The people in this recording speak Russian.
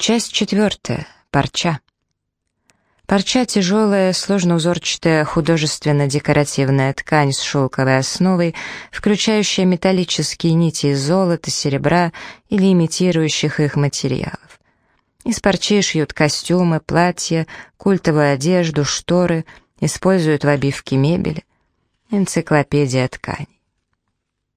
Часть четвертая. Парча. Парча — тяжелая, сложноузорчатая, художественно-декоративная ткань с шелковой основой, включающая металлические нити из золота, серебра или имитирующих их материалов. Из парчи шьют костюмы, платья, культовую одежду, шторы, используют в обивке мебели. Энциклопедия тканей.